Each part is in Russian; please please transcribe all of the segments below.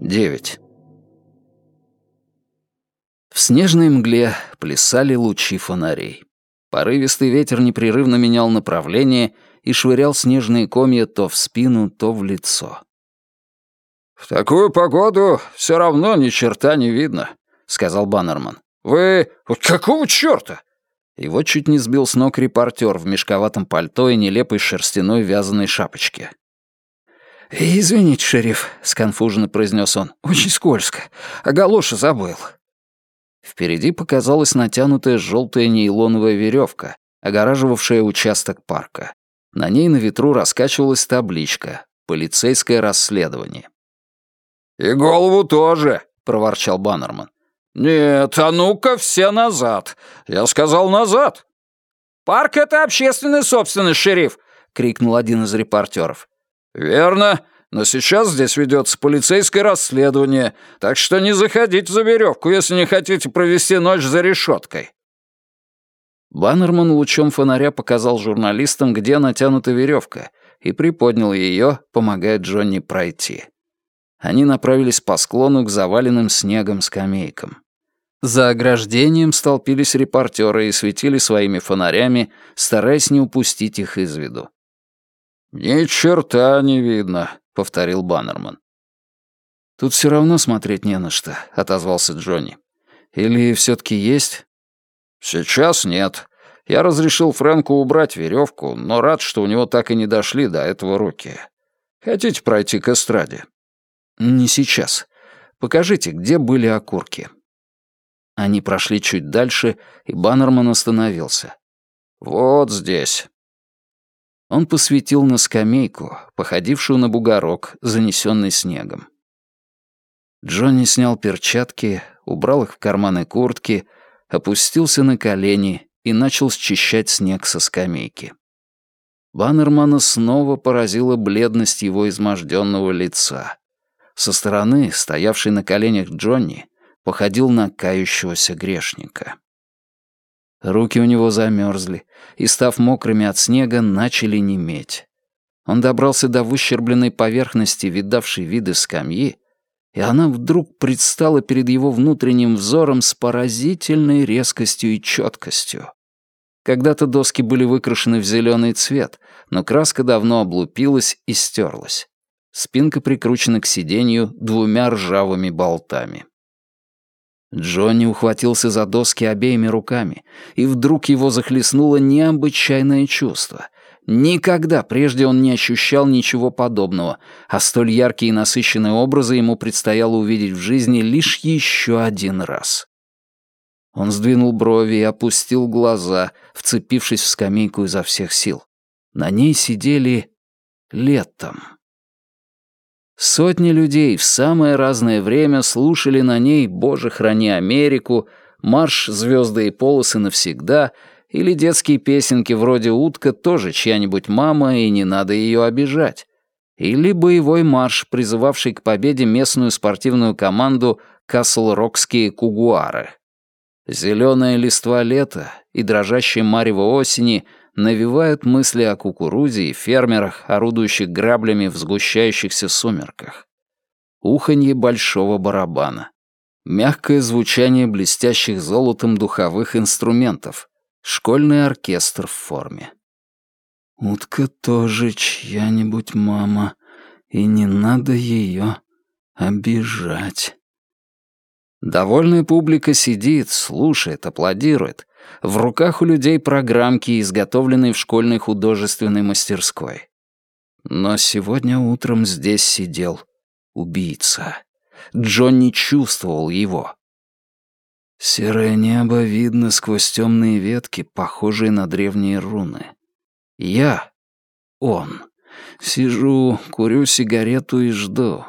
9. В снежной мгле плясали лучи фонарей. Порывистый ветер непрерывно менял направление и швырял снежные комья то в спину, то в лицо. «В такую погоду все равно ни черта не видно», — сказал Баннерман. «Вы... Какого черта?» Его чуть не сбил с ног репортер в мешковатом пальто и нелепой шерстяной вязаной шапочке. «Извините, шериф», — сконфуженно произнес он. «Очень скользко. А галоши забыл». Впереди показалась натянутая желтая нейлоновая веревка, огораживавшая участок парка. На ней на ветру раскачивалась табличка «Полицейское расследование». «И голову тоже», — проворчал Баннерман. «Нет, а ну-ка все назад! Я сказал назад!» «Парк — это общественная собственность, шериф!» — крикнул один из репортеров. «Верно, но сейчас здесь ведется полицейское расследование, так что не заходите за веревку, если не хотите провести ночь за решеткой». Баннерман лучом фонаря показал журналистам, где натянута веревка, и приподнял ее, помогая Джонни пройти. Они направились по склону к заваленным снегом скамейкам. За ограждением столпились репортеры и светили своими фонарями, стараясь не упустить их из виду. «Ни черта не видно», — повторил Баннерман. «Тут все равно смотреть не на что», — отозвался Джонни. «Или все-таки есть?» «Сейчас нет. Я разрешил Фрэнку убрать веревку, но рад, что у него так и не дошли до этого руки. Хотите пройти к эстраде?» «Не сейчас. Покажите, где были окурки». Они прошли чуть дальше, и Баннерман остановился. «Вот здесь». Он посветил на скамейку, походившую на бугорок, занесенный снегом. Джонни снял перчатки, убрал их в карманы куртки, опустился на колени и начал счищать снег со скамейки. Баннермана снова поразила бледность его изможденного лица. Со стороны, стоявший на коленях Джонни, походил на кающегося грешника. Руки у него замерзли и, став мокрыми от снега, начали неметь. Он добрался до выщербленной поверхности, видавшей виды скамьи, и она вдруг предстала перед его внутренним взором с поразительной резкостью и четкостью. Когда-то доски были выкрашены в зеленый цвет, но краска давно облупилась и стерлась. Спинка прикручена к сиденью двумя ржавыми болтами. Джонни ухватился за доски обеими руками, и вдруг его захлестнуло необычайное чувство. Никогда прежде он не ощущал ничего подобного, а столь яркие и насыщенные образы ему предстояло увидеть в жизни лишь еще один раз. Он сдвинул брови и опустил глаза, вцепившись в скамейку изо всех сил. На ней сидели летом. Сотни людей в самое разное время слушали на ней «Боже, храни Америку», «Марш звезды и полосы навсегда» или детские песенки вроде «Утка» тоже чья-нибудь мама, и не надо ее обижать. Или боевой марш, призывавший к победе местную спортивную команду «Касл-Рокские кугуары». Зеленая листва лета и дрожащая марево осени — навевают мысли о кукурузе и фермерах, орудующих граблями в сгущающихся сумерках. Уханье большого барабана. Мягкое звучание блестящих золотом духовых инструментов. Школьный оркестр в форме. Утка тоже чья-нибудь мама, и не надо ее обижать. Довольная публика сидит, слушает, аплодирует, в руках у людей программки, изготовленные в школьной художественной мастерской. Но сегодня утром здесь сидел убийца. Джонни чувствовал его. Серое небо видно сквозь темные ветки, похожие на древние руны. Я, он, сижу, курю сигарету и жду.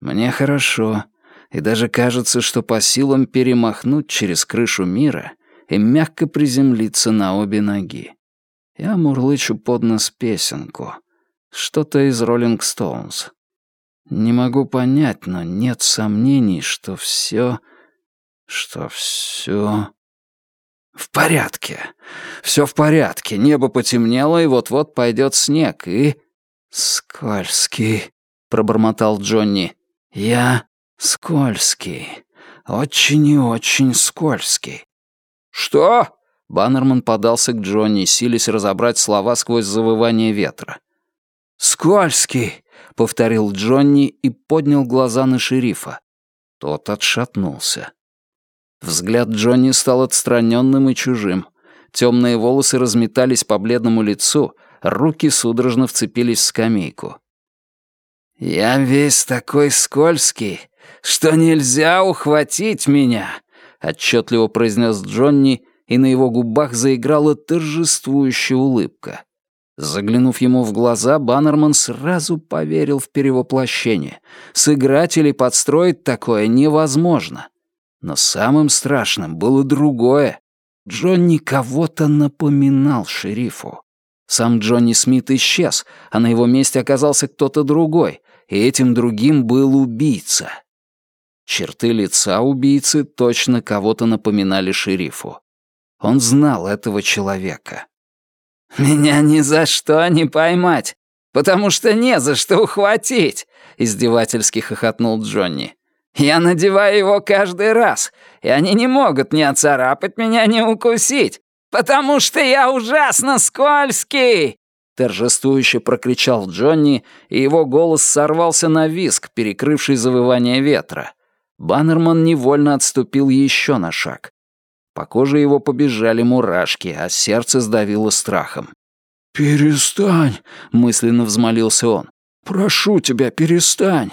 Мне хорошо, и даже кажется, что по силам перемахнуть через крышу мира — и мягко приземлиться на обе ноги. Я мурлычу под нос песенку. Что-то из «Роллинг Стоунс». Не могу понять, но нет сомнений, что все, что все в порядке. Все в порядке. Небо потемнело, и вот-вот пойдет снег, и... «Скользкий», — пробормотал Джонни. «Я «Скользкий. Очень и очень скользкий». «Что?» Баннерман подался к Джонни, силясь разобрать слова сквозь завывание ветра. «Скользкий!» — повторил Джонни и поднял глаза на шерифа. Тот отшатнулся. Взгляд Джонни стал отстраненным и чужим. Темные волосы разметались по бледному лицу, руки судорожно вцепились в скамейку. «Я весь такой скользкий, что нельзя ухватить меня», — отчетливо произнес Джонни, и на его губах заиграла торжествующая улыбка. Заглянув ему в глаза, Баннерман сразу поверил в перевоплощение. Сыграть или подстроить такое невозможно. Но самым страшным было другое. Джонни кого-то напоминал шерифу. Сам Джонни Смит исчез, а на его месте оказался кто-то другой, и этим другим был убийца. Черты лица убийцы точно кого-то напоминали шерифу. Он знал этого человека. «Меня ни за что не поймать, потому что не за что ухватить», — издевательски хохотнул Джонни. «Я надеваю его каждый раз, и они не могут ни оцарапать меня, ни укусить, потому что я ужасно скользкий!» Торжествующе прокричал Джонни, и его голос сорвался на виск, перекрывший завывание ветра. Баннерман невольно отступил еще на шаг. По коже его побежали мурашки, а сердце сдавило страхом. «Перестань!» — мысленно взмолился он. «Прошу тебя, перестань!»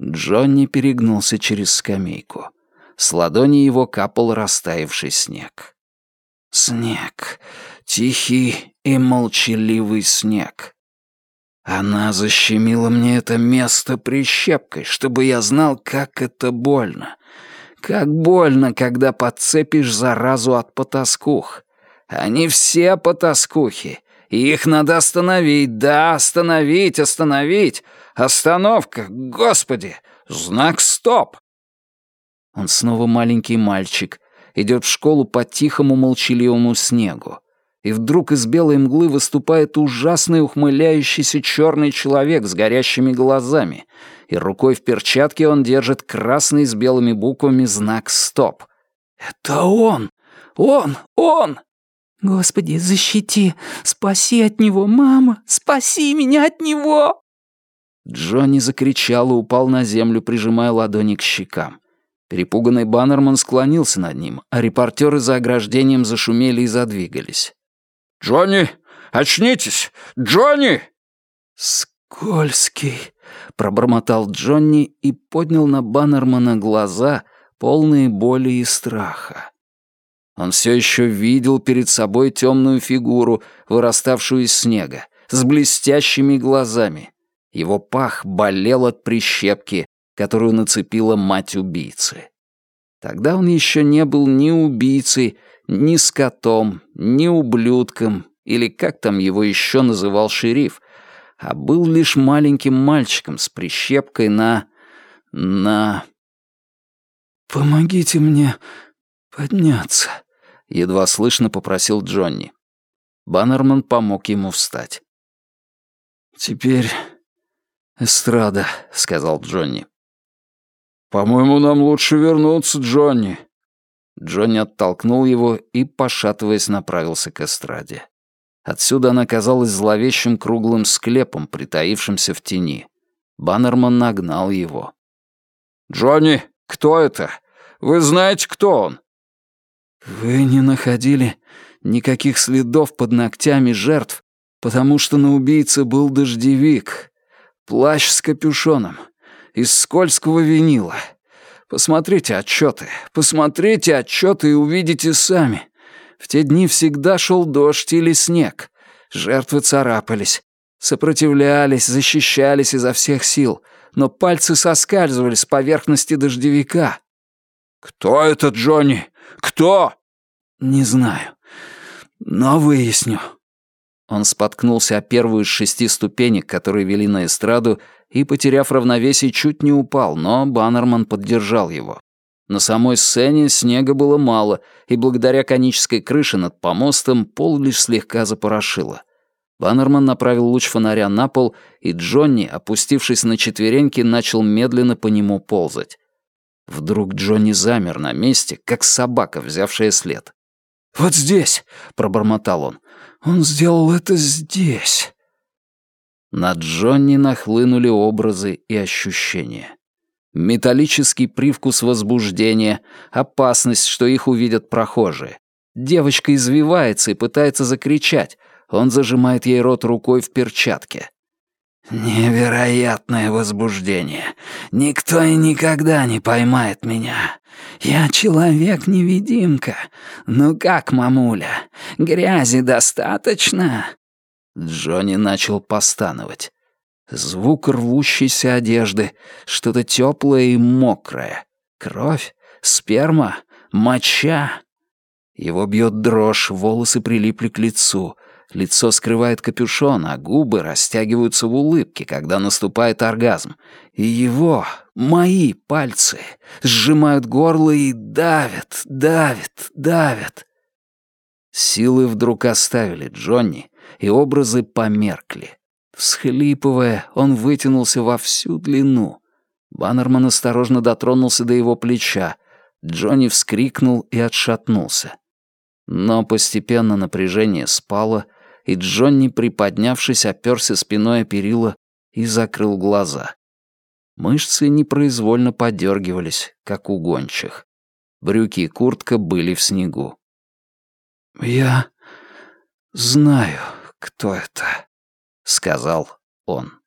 Джонни перегнулся через скамейку. С ладони его капал растаявший снег. Снег. Тихий и молчаливый снег. Она защемила мне это место прищепкой, чтобы я знал, как это больно. Как больно, когда подцепишь заразу от потаскух. Они все потаскухи. Их надо остановить, да, остановить, остановить. Остановка, господи, знак стоп. Он снова маленький мальчик, идет в школу по тихому молчаливому снегу. И вдруг из белой мглы выступает ужасный ухмыляющийся черный человек с горящими глазами — и рукой в перчатке он держит красный с белыми буквами знак «Стоп». «Это он! Он! Он!» «Господи, защити! Спаси от него, мама! Спаси меня от него!» Джонни закричал и упал на землю, прижимая ладони к щекам. Перепуганный Баннерман склонился над ним, а репортеры за ограждением зашумели и задвигались. «Джонни, очнитесь! Джонни!» «Скользкий!» — пробормотал Джонни и поднял на Баннермана глаза, полные боли и страха. Он все еще видел перед собой темную фигуру, выраставшую из снега, с блестящими глазами. Его пах болел от прищепки, которую нацепила мать убийцы. Тогда он еще не был ни убийцей, ни скотом, ни ублюдком, или как там его еще называл шериф, а был лишь маленьким мальчиком с прищепкой на... на... «Помогите мне подняться», — едва слышно попросил Джонни. Баннерман помог ему встать. «Теперь эстрада», — сказал Джонни. «По-моему, нам лучше вернуться, Джонни». Джонни оттолкнул его и, пошатываясь, направился к эстраде. Отсюда она казалась зловещим круглым склепом, притаившимся в тени. Баннерман нагнал его. «Джонни, кто это? Вы знаете, кто он?» «Вы не находили никаких следов под ногтями жертв, потому что на убийце был дождевик, плащ с капюшоном, из скользкого винила. Посмотрите отчеты, посмотрите отчеты и увидите сами. В те дни всегда шел дождь или снег. Жертвы царапались, сопротивлялись, защищались изо всех сил, но пальцы соскальзывали с поверхности дождевика. «Кто это, Джонни? Кто?» «Не знаю, но выясню». Он споткнулся о первую из шести ступенек, которые вели на эстраду, и, потеряв равновесие, чуть не упал, но Баннерман поддержал его. На самой сцене снега было мало, и благодаря конической крыше над помостом пол лишь слегка запорошило. Баннерман направил луч фонаря на пол, и Джонни, опустившись на четвереньки, начал медленно по нему ползать. Вдруг Джонни замер на месте, как собака, взявшая след. «Вот здесь!» — пробормотал он. «Он сделал это здесь!» На Джонни нахлынули образы и ощущения. Металлический привкус возбуждения, опасность, что их увидят прохожие. Девочка извивается и пытается закричать. Он зажимает ей рот рукой в перчатке. «Невероятное возбуждение. Никто и никогда не поймает меня. Я человек-невидимка. Ну как, мамуля, грязи достаточно?» Джонни начал постановать. Звук рвущейся одежды, что-то теплое и мокрое. Кровь, сперма, моча. Его бьет дрожь, волосы прилипли к лицу. Лицо скрывает капюшон, а губы растягиваются в улыбке, когда наступает оргазм. И его, мои пальцы, сжимают горло и давят, давят, давят. Силы вдруг оставили Джонни, и образы померкли. Всхлипывая, он вытянулся во всю длину. Баннерман осторожно дотронулся до его плеча. Джонни вскрикнул и отшатнулся. Но постепенно напряжение спало, и Джонни, приподнявшись, оперся спиной о перила и закрыл глаза. Мышцы непроизвольно подергивались, как у гончих. Брюки и куртка были в снегу. «Я знаю, кто это», сказал он.